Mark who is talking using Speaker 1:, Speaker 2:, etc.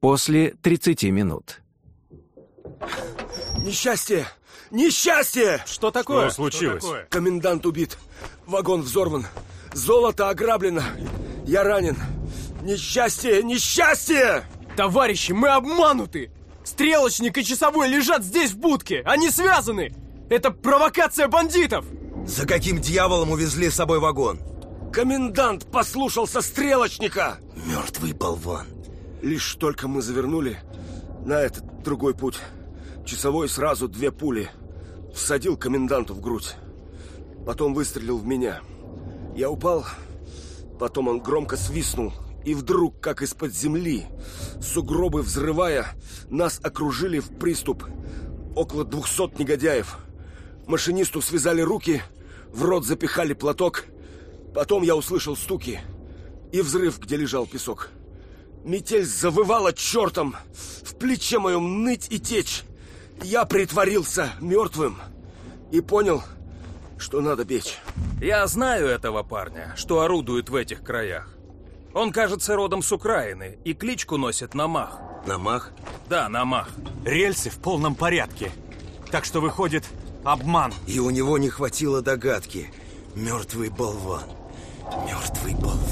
Speaker 1: После 30 минут.
Speaker 2: Несчастье! Несчастье!
Speaker 3: Что такое?
Speaker 4: Что случилось?
Speaker 3: Что такое?
Speaker 2: Комендант убит. Вагон взорван. Золото ограблено. Я ранен. Несчастье! Несчастье!
Speaker 3: Товарищи, мы обмануты! Стрелочник и часовой лежат здесь в будке! Они связаны! Это провокация бандитов!
Speaker 5: За каким дьяволом увезли с собой вагон?
Speaker 2: Комендант послушался стрелочника!
Speaker 5: Мертвый болван.
Speaker 2: Лишь только мы завернули на этот другой путь, часовой сразу две пули всадил коменданту в грудь. Потом выстрелил в меня. Я упал, потом он громко свистнул, и вдруг, как из-под земли, сугробы взрывая, нас окружили в приступ. Около двухсот негодяев. Машинисту связали руки, в рот запихали платок. Потом я услышал стуки и взрыв, где лежал песок. Метель завывала чертом, в плече моем ныть и течь. Я притворился мертвым и понял, что надо бечь.
Speaker 6: Я знаю этого парня, что орудует в этих краях. Он, кажется, родом с Украины и кличку носит Намах.
Speaker 5: Намах?
Speaker 6: Да, Намах.
Speaker 4: Рельсы в полном порядке. Так что выходит обман.
Speaker 5: И у него не хватило догадки. Мертвый болван. Мертвый болван.